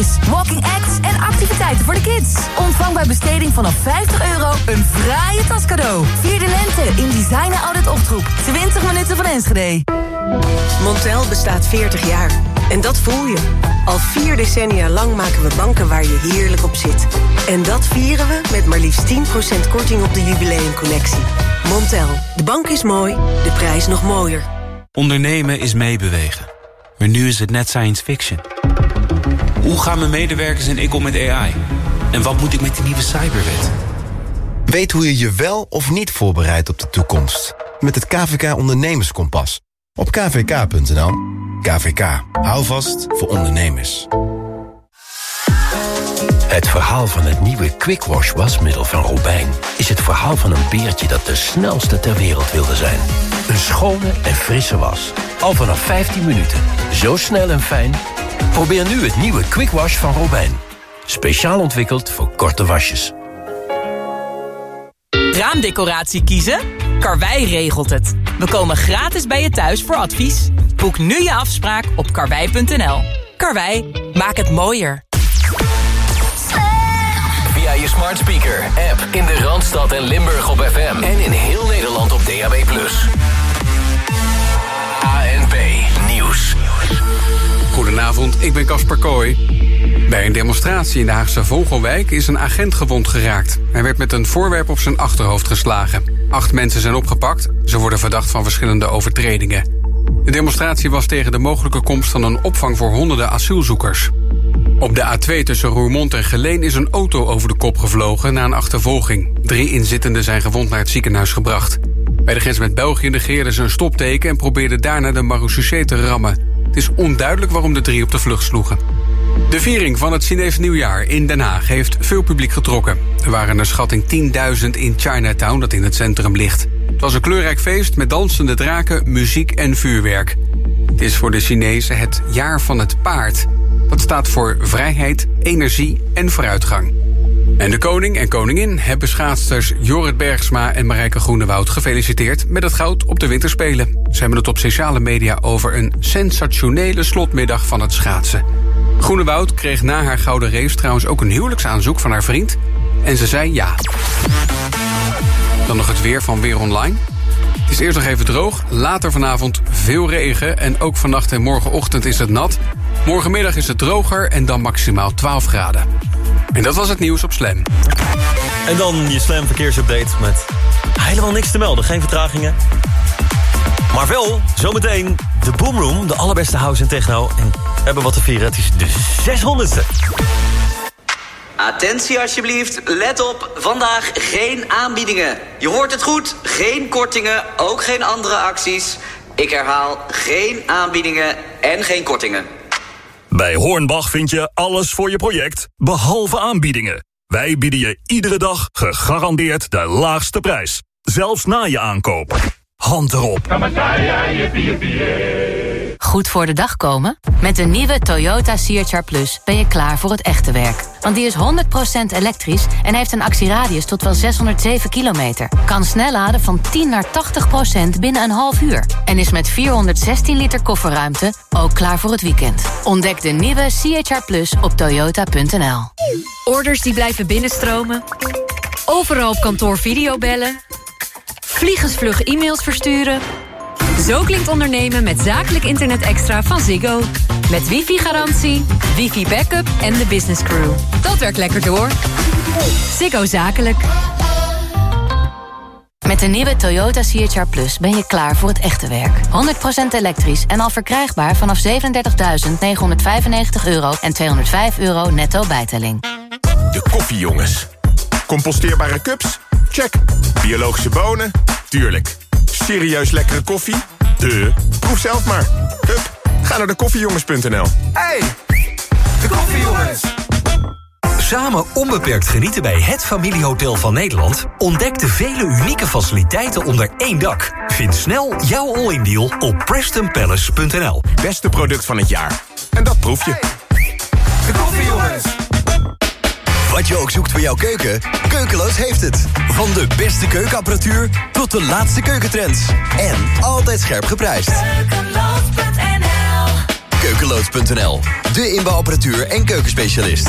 Walking acts en activiteiten voor de kids. Ontvang bij besteding vanaf 50 euro een fraaie tas cadeau. Vier de lente in Designer Outlet Optroep. 20 minuten van Enschede. Montel bestaat 40 jaar. En dat voel je. Al vier decennia lang maken we banken waar je heerlijk op zit. En dat vieren we met maar liefst 10% korting op de jubileumcollectie. Montel. De bank is mooi, de prijs nog mooier. Ondernemen is meebewegen. Maar nu is het net science fiction. Hoe gaan mijn medewerkers en ik om met AI? En wat moet ik met die nieuwe cyberwet? Weet hoe je je wel of niet voorbereidt op de toekomst. Met het KVK Ondernemerskompas. Op kvk.nl. KVK. Hou vast voor ondernemers. Het verhaal van het nieuwe Quick Wash wasmiddel van Robijn... is het verhaal van een beertje dat de snelste ter wereld wilde zijn. Een schone en frisse was. Al vanaf 15 minuten. Zo snel en fijn. Probeer nu het nieuwe Quick Wash van Robijn. Speciaal ontwikkeld voor korte wasjes. Raamdecoratie kiezen? Karwei regelt het. We komen gratis bij je thuis voor advies. Boek nu je afspraak op karwei.nl. Karwei, maak het mooier. Via je smart speaker, app in de Randstad en Limburg op FM. En in heel Nederland op DAB+. Goedenavond, ik ben Casper Kooi. Bij een demonstratie in de Haagse Vogelwijk is een agent gewond geraakt. Hij werd met een voorwerp op zijn achterhoofd geslagen. Acht mensen zijn opgepakt. Ze worden verdacht van verschillende overtredingen. De demonstratie was tegen de mogelijke komst van een opvang voor honderden asielzoekers. Op de A2 tussen Roermond en Geleen is een auto over de kop gevlogen na een achtervolging. Drie inzittenden zijn gewond naar het ziekenhuis gebracht. Bij de grens met België negeerden ze een stopteken en probeerden daarna de marechaussee te rammen. Het is onduidelijk waarom de drie op de vlucht sloegen. De viering van het Chinese nieuwjaar in Den Haag heeft veel publiek getrokken. Er waren een schatting 10.000 in Chinatown, dat in het centrum ligt. Het was een kleurrijk feest met dansende draken, muziek en vuurwerk. Het is voor de Chinezen het jaar van het paard. Dat staat voor vrijheid, energie en vooruitgang. En de koning en koningin hebben schaatsters Jorrit Bergsma en Marijke Groenewoud gefeliciteerd met het goud op de winterspelen. Ze hebben het op sociale media over een sensationele slotmiddag van het schaatsen. Groenewoud kreeg na haar gouden race trouwens ook een huwelijksaanzoek van haar vriend. En ze zei ja. Dan nog het weer van Weer Online. Het is eerst nog even droog, later vanavond veel regen... en ook vannacht en morgenochtend is het nat. Morgenmiddag is het droger en dan maximaal 12 graden. En dat was het nieuws op Slam. En dan je Slam verkeersupdate met helemaal niks te melden. Geen vertragingen. Maar wel, zometeen de Boomroom, de allerbeste house en techno. En we hebben wat te vieren, het is de 600ste. Attentie alsjeblieft, let op, vandaag geen aanbiedingen. Je hoort het goed, geen kortingen, ook geen andere acties. Ik herhaal, geen aanbiedingen en geen kortingen. Bij Hornbach vind je alles voor je project, behalve aanbiedingen. Wij bieden je iedere dag gegarandeerd de laagste prijs. Zelfs na je aankoop. Hand erop. Goed voor de dag komen? Met de nieuwe Toyota CHR Plus ben je klaar voor het echte werk. Want die is 100% elektrisch en heeft een actieradius tot wel 607 kilometer. Kan snel laden van 10 naar 80% binnen een half uur. En is met 416 liter kofferruimte ook klaar voor het weekend. Ontdek de nieuwe CHR Plus op toyota.nl. Orders die blijven binnenstromen. Overal op kantoor videobellen. Vliegensvlug e-mails versturen. Zo klinkt ondernemen met zakelijk internet extra van Ziggo. Met wifi-garantie, wifi-backup en de business crew. Dat werkt lekker door. Ziggo Zakelijk. Met de nieuwe Toyota CHR Plus ben je klaar voor het echte werk. 100% elektrisch en al verkrijgbaar vanaf 37.995 euro en 205 euro netto bijtelling. De koffiejongens. Composteerbare cups? Check. Biologische bonen? Tuurlijk. Serieus lekkere koffie? De. Proef zelf maar. Hup, ga naar de koffiejongens.nl. Hey, de koffiejongens. Samen onbeperkt genieten bij het familiehotel van Nederland? Ontdek de vele unieke faciliteiten onder één dak. Vind snel jouw all-in deal op prestonpalace.nl. Beste product van het jaar. En dat proef je. De koffiejongens. Wat je ook zoekt voor jouw keuken, Keukeloos heeft het. Van de beste keukenapparatuur tot de laatste keukentrends. En altijd scherp geprijsd. Keukeloos.nl Keukeloos.nl, de inbouwapparatuur en keukenspecialist.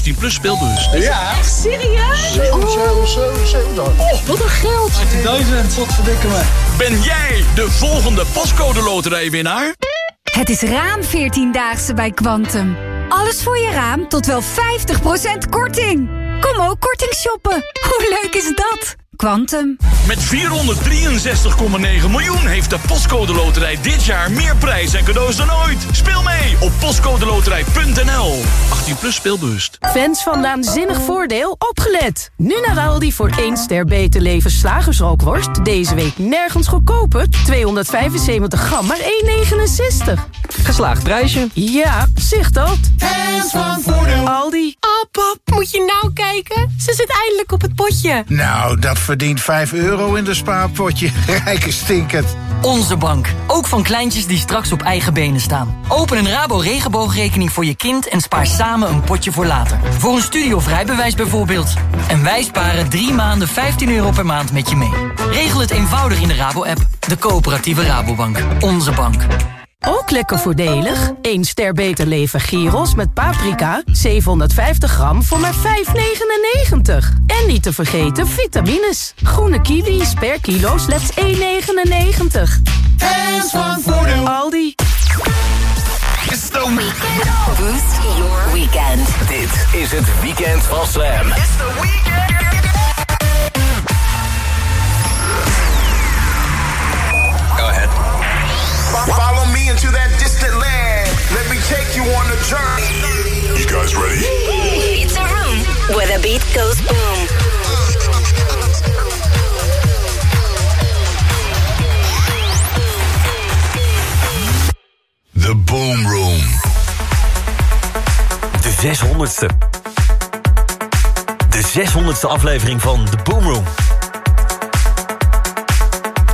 18 plus speelbus. Ja. Echt serieus? 7, 7, 7, 7. Oh, wat een geld. 18.000, wat verdikken me. Ben jij de volgende pascode loterijwinnaar? Het is raam 14-daagse bij Quantum. Alles voor je raam tot wel 50% korting. Kom ook korting shoppen. Hoe leuk is dat? Quantum. Met 463,9 miljoen heeft de Postcode Loterij dit jaar meer prijs en cadeaus dan ooit. Speel mee op postcodeloterij.nl. 18 plus speelbewust. Fans van Naanzinnig Voordeel, opgelet. Nu naar Aldi voor 1 ster beter leven slagersrookworst. Deze week nergens goedkoper. 275 gram, maar 1,69. Geslaagd prijsje. Ja, zicht dat. Fans van Voordeel. Aldi. Oh pap, moet je nou kijken? Ze zit eindelijk op het potje. Nou, dat verdient 5 euro in de spaarpotje. Rijke stinkend. Onze bank. Ook van kleintjes die straks op eigen benen staan. Open een Rabo regenboogrekening voor je kind en spaar samen een potje voor later. Voor een studie of rijbewijs bijvoorbeeld. En wij sparen drie maanden 15 euro per maand met je mee. Regel het eenvoudig in de Rabo-app. De coöperatieve Rabobank. Onze bank. Ook lekker voordelig. 1 ster beter leven gyros met paprika. 750 gram voor maar 5,99. En niet te vergeten vitamines. Groene kiwis per kilo slechts 1,99. Fans van Voordeel. Aldi. It's the weekend. Boost your weekend. Dit is het weekend van Slam. It's the weekend. Go ahead. Follow into that distant land. Let me take you on a journey. You guys ready? It's a room where the beat goes boom. The Boom Room. De 600ste. De 600ste aflevering van The Boom Room.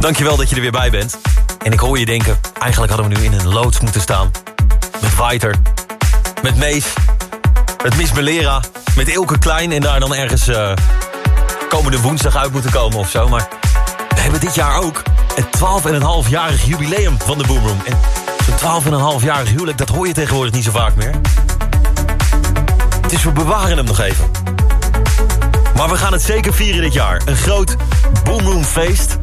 Dankjewel dat je er weer bij bent. En ik hoor je denken, eigenlijk hadden we nu in een loods moeten staan. Met Waiter, met Mees, met Miss Melera, met Ilke Klein... en daar dan ergens eh, komende woensdag uit moeten komen of zo. Maar we hebben dit jaar ook het 12,5-jarig jubileum van de Boomroom. En zo'n 12,5-jarig huwelijk, dat hoor je tegenwoordig niet zo vaak meer. Dus we bewaren hem nog even. Maar we gaan het zeker vieren dit jaar. Een groot Boomroom feest.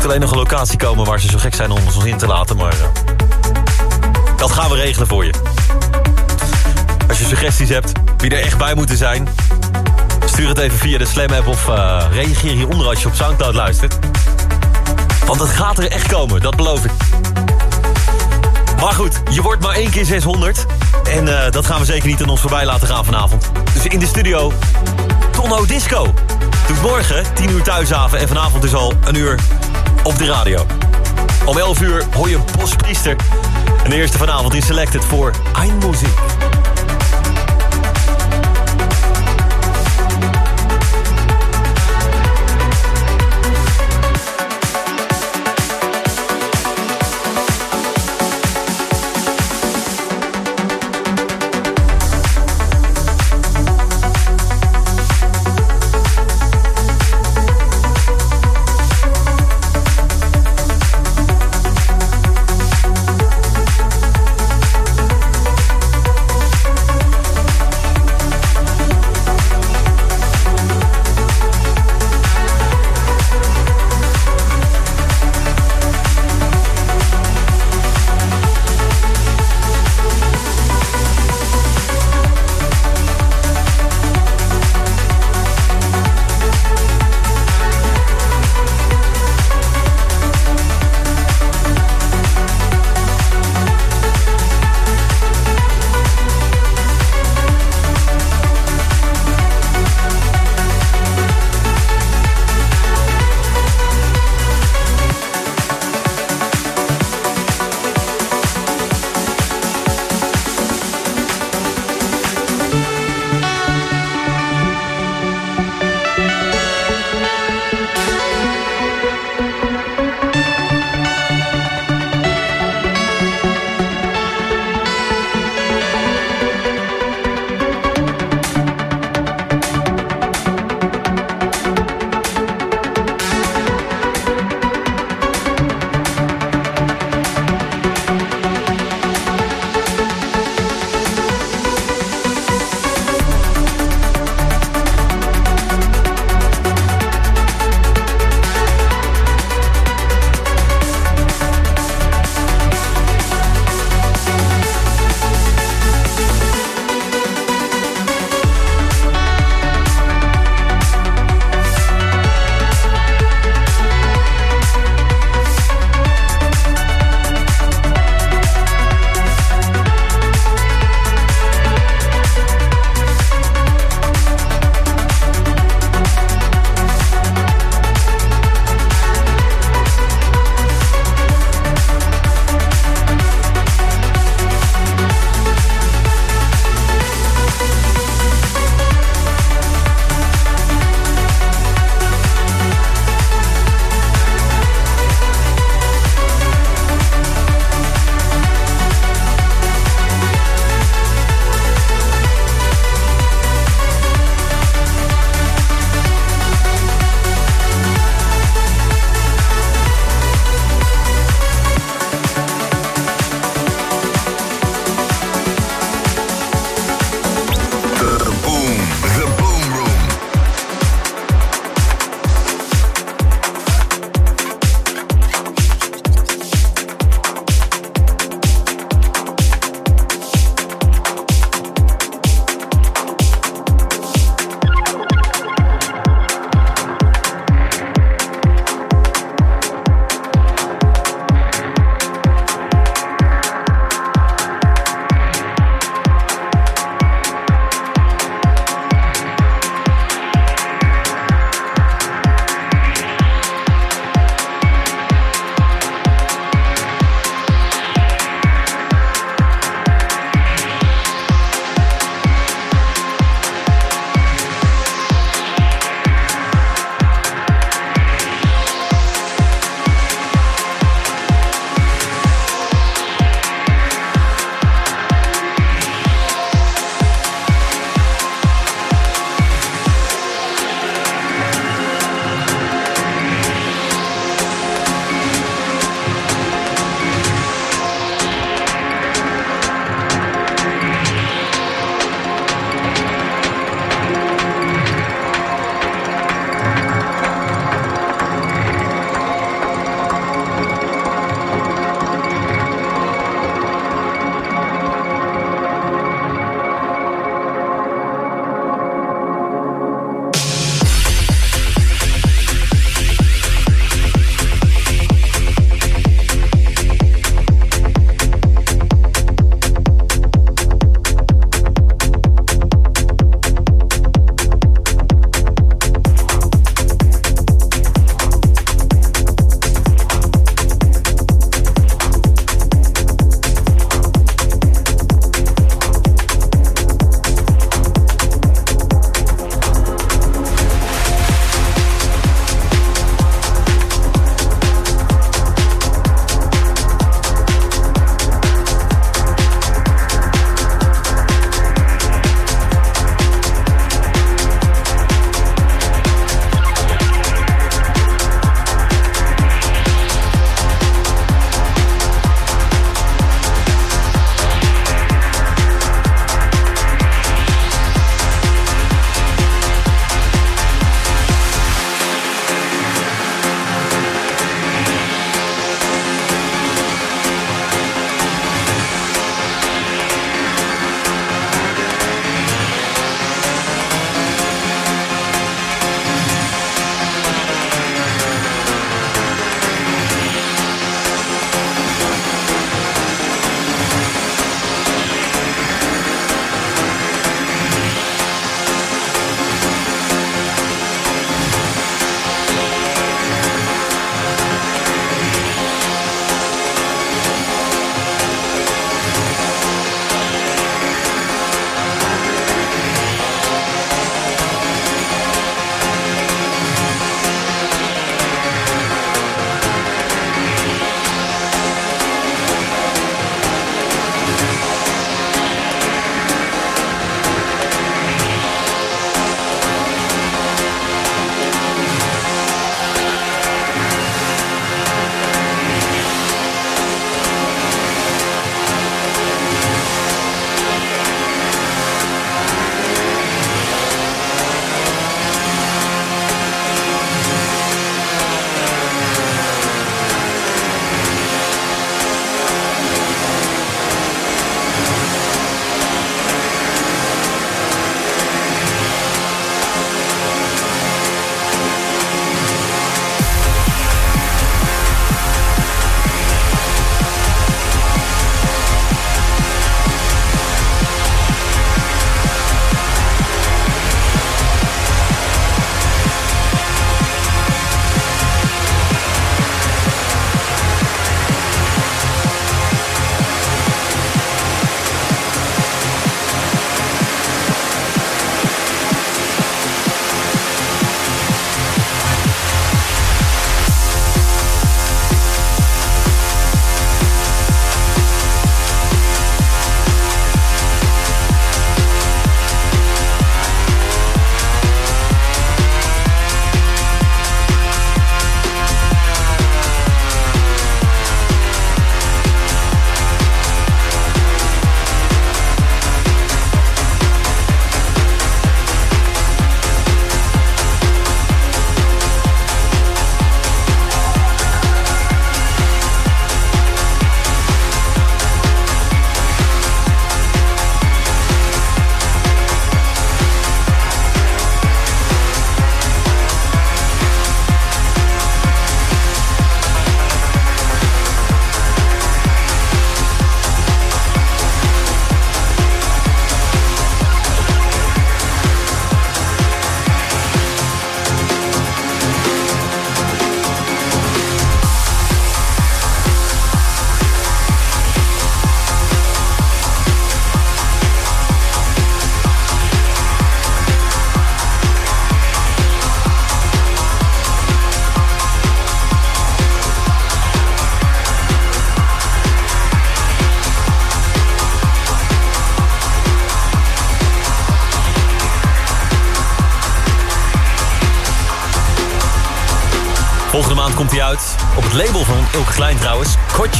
Moet alleen nog een locatie komen waar ze zo gek zijn om ons in te laten. Maar uh, dat gaan we regelen voor je. Als je suggesties hebt wie er echt bij moeten zijn... stuur het even via de Slam app of uh, reageer hieronder als je op Soundcloud luistert. Want het gaat er echt komen, dat beloof ik. Maar goed, je wordt maar één keer 600. En uh, dat gaan we zeker niet aan ons voorbij laten gaan vanavond. Dus in de studio, Tonno Disco. Doet morgen 10 uur thuishaven en vanavond dus al een uur op de radio. Om 11 uur hoor je Bospriester. En de eerste vanavond in Selected voor Eindmuziek. Volgende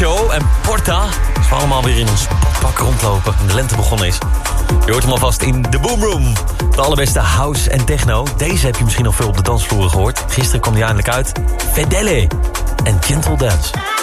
en Porta. Als we allemaal weer in ons pak rondlopen. En de lente begonnen is. Je hoort hem alvast in de Boomroom. De allerbeste house en techno. Deze heb je misschien al veel op de dansvloeren gehoord. Gisteren kwam hij eindelijk uit. Fedele en Gentle Dance.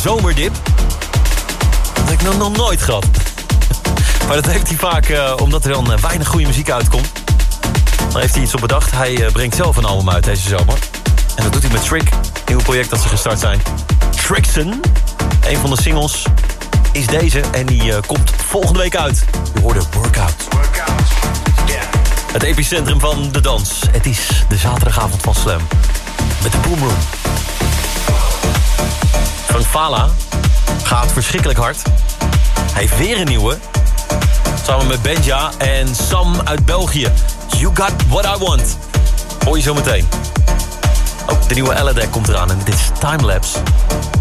Zomerdip. Dat heb ik nog, nog nooit gehad. Maar dat heeft hij vaak eh, omdat er dan eh, weinig goede muziek uitkomt. Dan heeft hij iets op bedacht. Hij eh, brengt zelf een album uit deze zomer. En dat doet hij met Trick. Nieuw project dat ze gestart zijn. Trickson. Een van de singles is deze. En die komt volgende week uit. Je hoorde Workout. Het epicentrum van de dans. Het is de zaterdagavond van Slam. Met de Boomroom. Fala gaat verschrikkelijk hard. Hij heeft weer een nieuwe. Samen met Benja en Sam uit België. You got what I want. Je zo meteen. Ook de nieuwe Aladdin komt eraan. En dit is Timelapse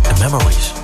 en Memories.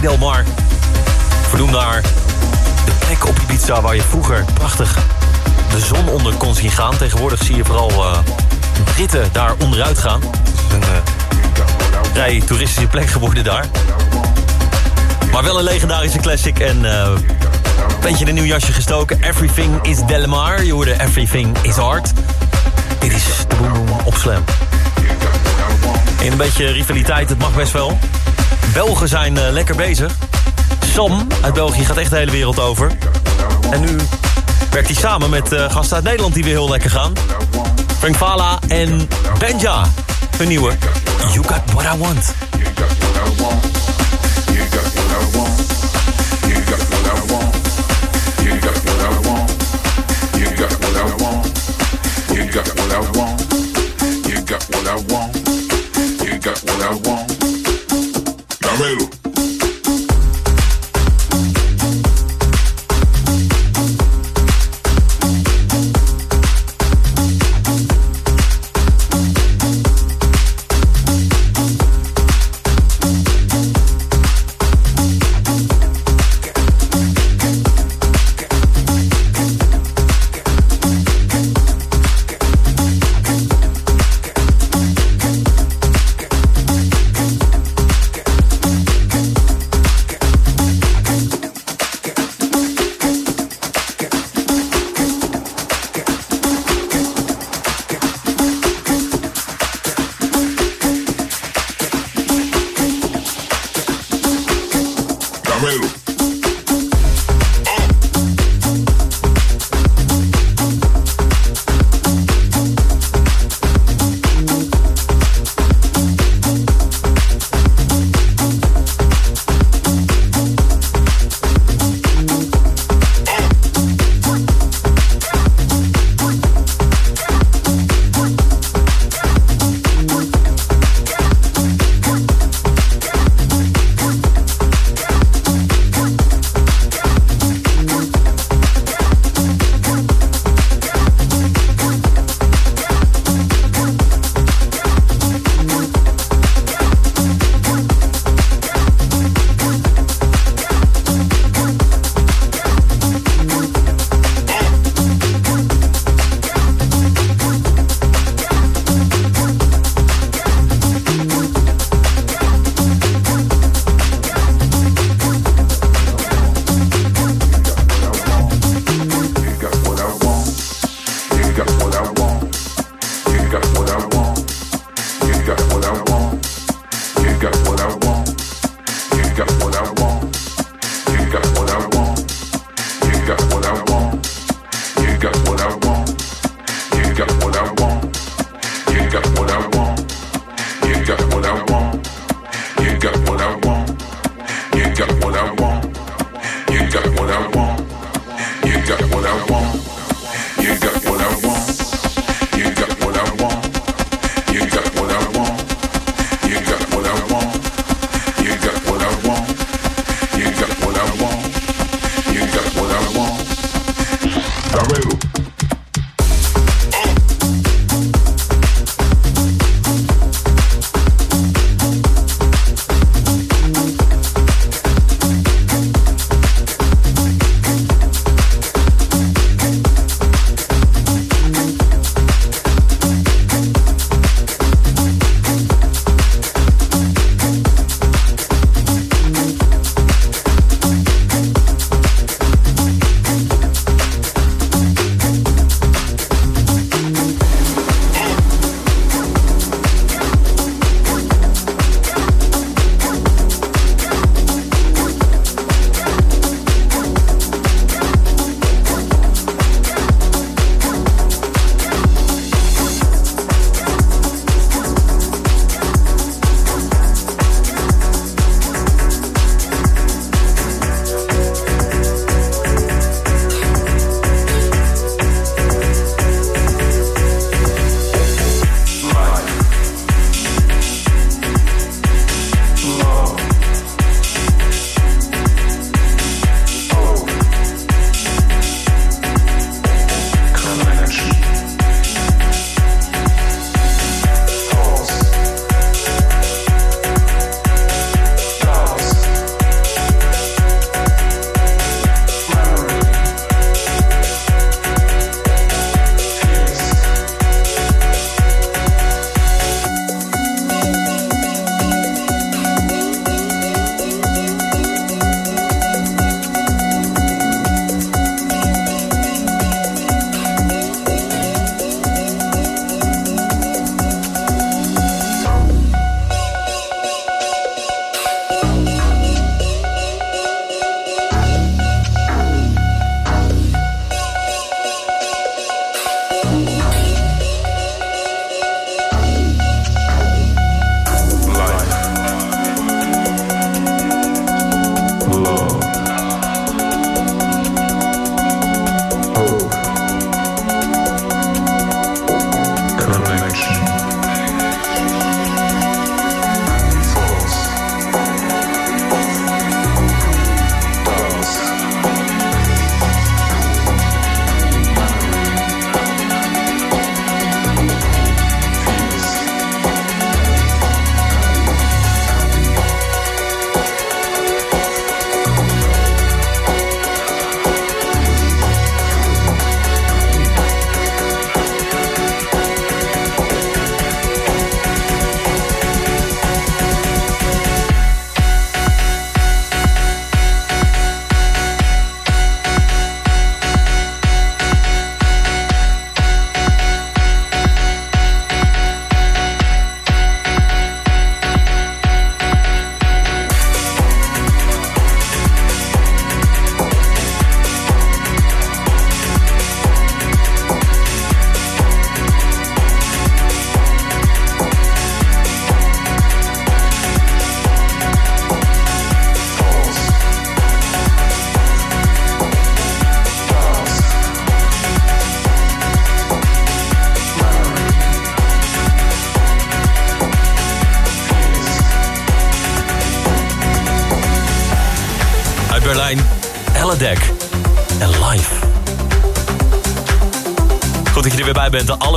Café Del Mar. Vernoemd naar de plek op Ibiza waar je vroeger prachtig de zon onder kon zien gaan. Tegenwoordig zie je vooral uh, Britten daar onderuit gaan. Een uh, vrij toeristische plek geworden daar. Maar wel een legendarische classic en uh, beetje een nieuw jasje gestoken. Everything is Del Mar. Je hoorde Everything is Art. Dit is de op Slam. In een beetje rivaliteit, het mag best wel. Belgen zijn uh, lekker bezig. Sam uit België gaat echt de hele wereld over. En nu werkt hij samen met uh, gasten uit Nederland die weer heel lekker gaan. Frank Fala en Benja. Hun nieuwe You Got What I Want. You got what I want. You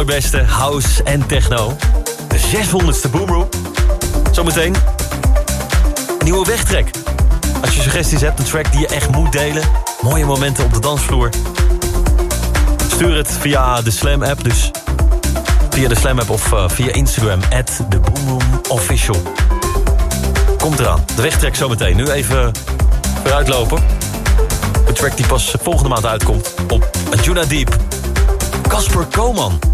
allerbeste house en techno. De 600ste Boomroom. Zometeen een nieuwe wegtrek. Als je suggesties hebt, een track die je echt moet delen. Mooie momenten op de dansvloer. Stuur het via de Slam app. Dus via de Slam app of uh, via Instagram. At the Boomroom Official. Komt eraan. De wegtrek zometeen. Nu even vooruitlopen. Een track die pas volgende maand uitkomt. Op Juna Deep. Casper Koman.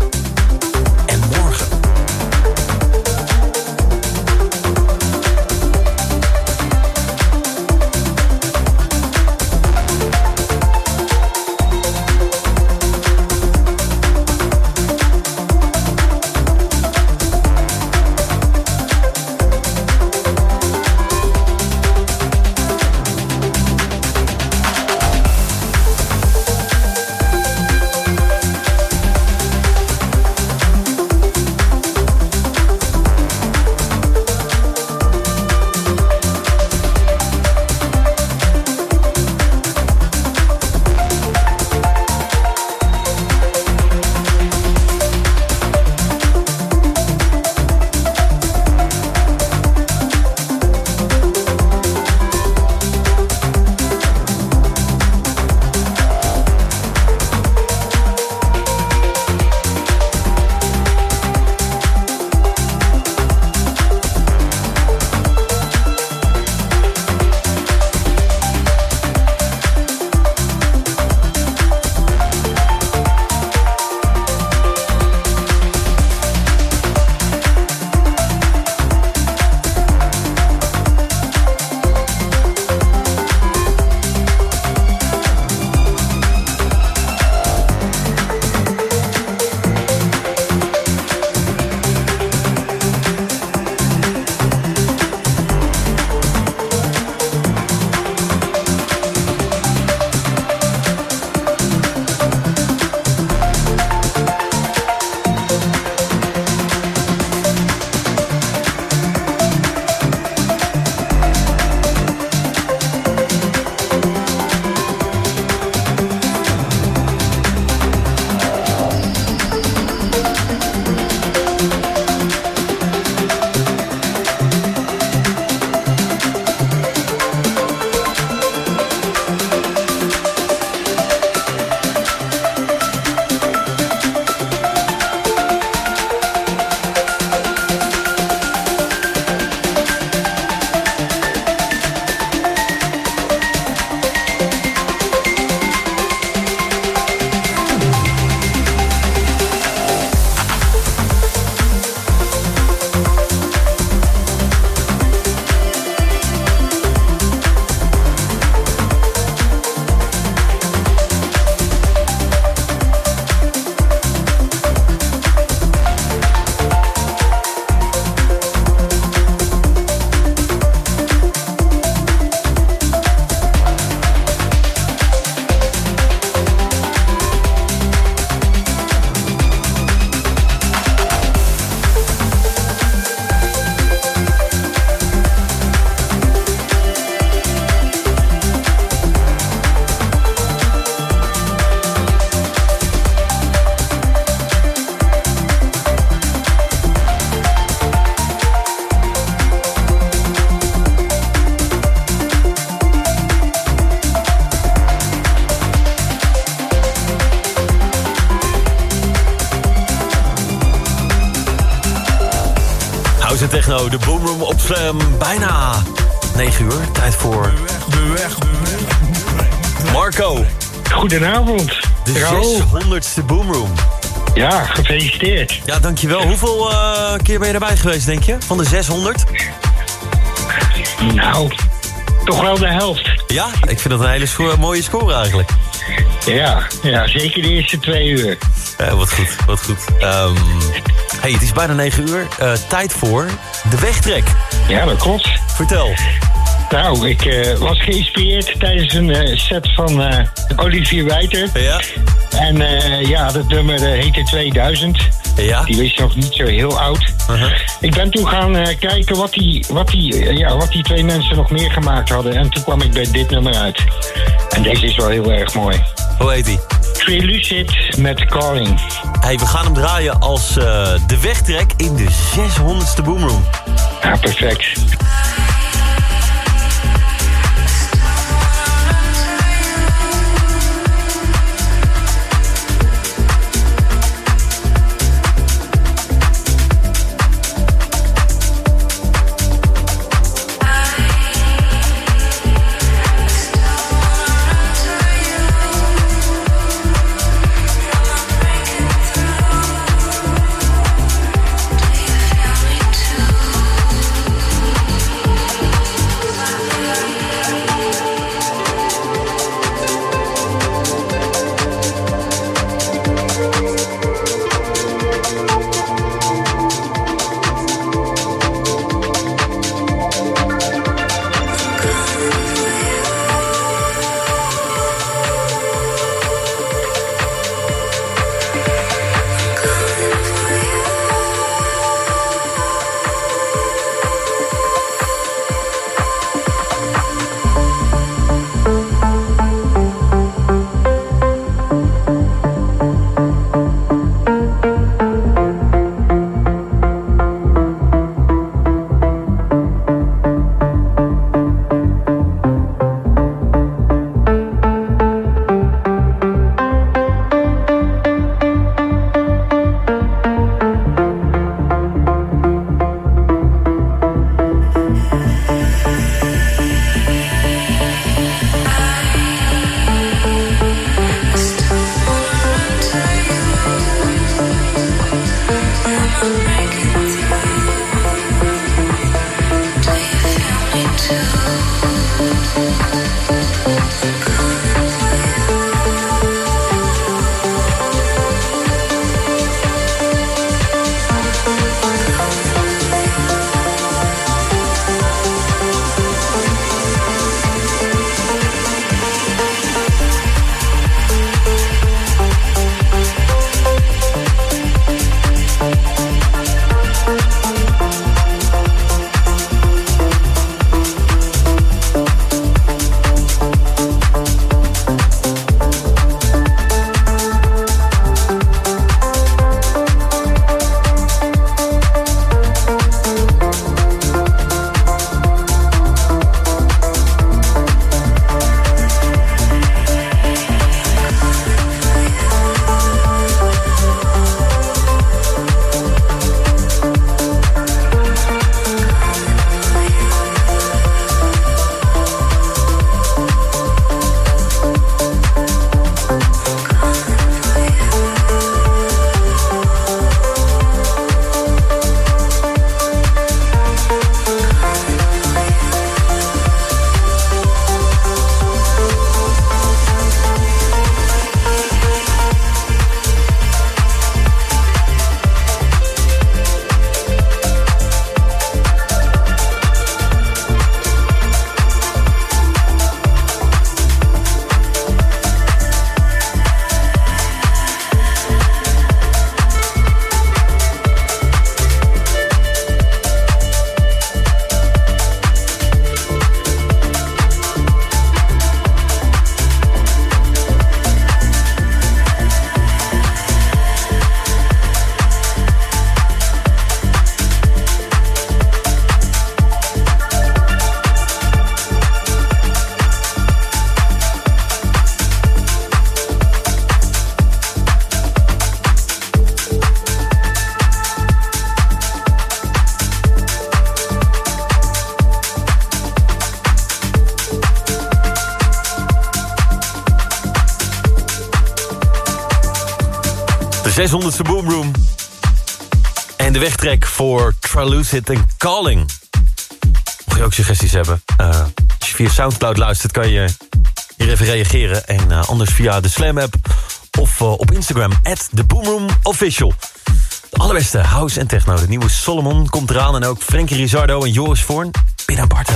Op Slam. Bijna 9 uur, tijd voor... De weg, Marco. Goedenavond. De 600ste Boomroom. Ja, gefeliciteerd. Ja, dankjewel. Hoeveel uh, keer ben je erbij geweest, denk je? Van de 600? Nou, toch wel de helft. Ja, ik vind dat een hele mooie score eigenlijk. Ja, ja, zeker de eerste twee uur. Ja, wat goed, wat goed. Um, hey, het is bijna 9 uur. Uh, tijd voor de wegtrek. Ja, dat klopt. Vertel. Nou, ik uh, was geïnspireerd tijdens een uh, set van Olivier Wijter. Ja. En ja, dat nummer heette 2000. Ja? Die is nog niet zo heel oud. Ik ben toen gaan eh, kijken wat die, wat, die, eh, ja, wat die twee mensen nog meer gemaakt hadden. En toen kwam ik bij dit nummer uit. En deze is wel heel erg mooi. Hoe heet die? Trilucid met Calling. Hey, we gaan hem draaien als eh, de wegtrek in de 600ste Boomroom. Ja, perfect. 600ste Boomroom. En de wegtrek voor Tralucid en Calling. Mocht je ook suggesties hebben. eh, als je via Soundcloud luistert, kan je hier even reageren. En eh, anders via de Slam app of eh, op Instagram. At The Official. De allerbeste house en techno. De nieuwe Solomon komt eraan. En ook Frankie Rizardo en Joris Voorn. Binnen apart.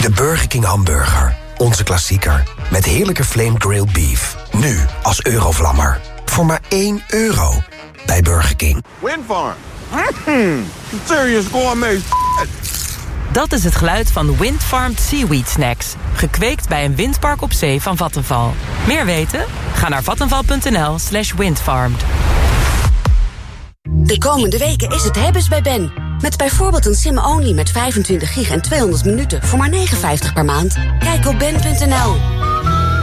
De Burger King hamburger. Onze klassieker. Met heerlijke flame grilled beef. Nu als eurovlammer. Voor maar 1 euro bij Burger King. Windfarm. Mm, serious gourmet Dat is het geluid van Windfarmed Seaweed Snacks. Gekweekt bij een windpark op zee van Vattenval. Meer weten? Ga naar vattenval.nl slash windfarmed. De komende weken is het hebben's bij Ben. Met bijvoorbeeld een sim-only met 25 gig en 200 minuten voor maar 59 per maand. Kijk op ben.nl.